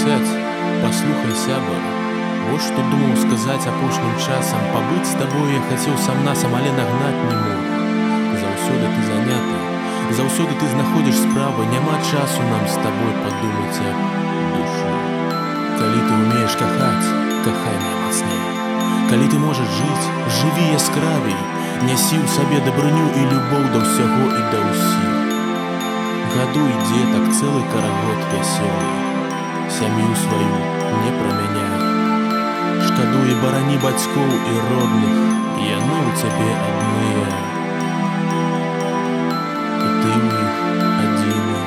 Прысядь, паслухай сябра. Вось што думаў сказаць апошнім часам, пабыць з табой я хацеў сам насам, але нагнаць не мог. Заўсёды ты заняты, заўсёды ты знаходзіш справы, няма часу нам з табой падумаць аб душы. Калі ты умееш кахаць, кахай наймацней. Калі ты можаш жыць, жыві яскравей, нясі ў сабе дабрыню і любоў да ўсяго і да ўсіх. Гадуй дзетак цэлы карагод вясёлы, сям'ю сваю не прамяняй. Шкадуй і барані бацькоў і родных, яны ў цябе адныя. І ты ў іх адзіны.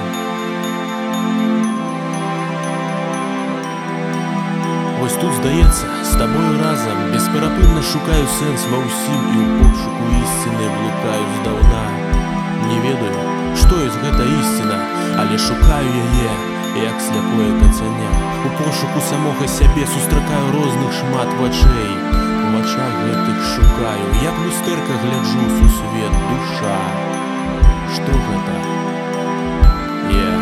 Вось тут здаецца, з табою разам бесперапынна шукаю сэнс ва ўсім і ў пошуку ісціны блукаю здаўна. Не ведаю, што ёсць гэта ісціна, але шукаю яе, як сляпое кацаня. У пошуку самога сябе сустракаю розных шмат вачэй. У вачах гэтых шукаю, як люстэрка гляджу сусвет душа. Што гэта? Я.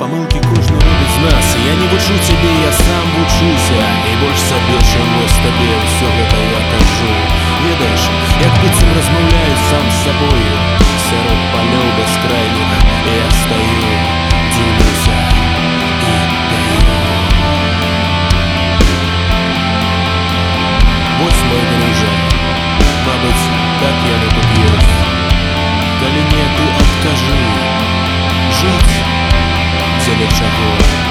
Памылкі кожны робіць з нас. Я не вучу цябе, я сам вучуся. І больш сабе, чым вось табе ўсё гэта я кажу. Ведаеш, як быццам размаўляю сам з сабою. Сярод палёў бяскрайных я стаю, дзіўлюся і паю. Вось мой дружа, мабыць, так яно тут ёсць. Калі не, ты адкажы. Жыць дзеля чаго?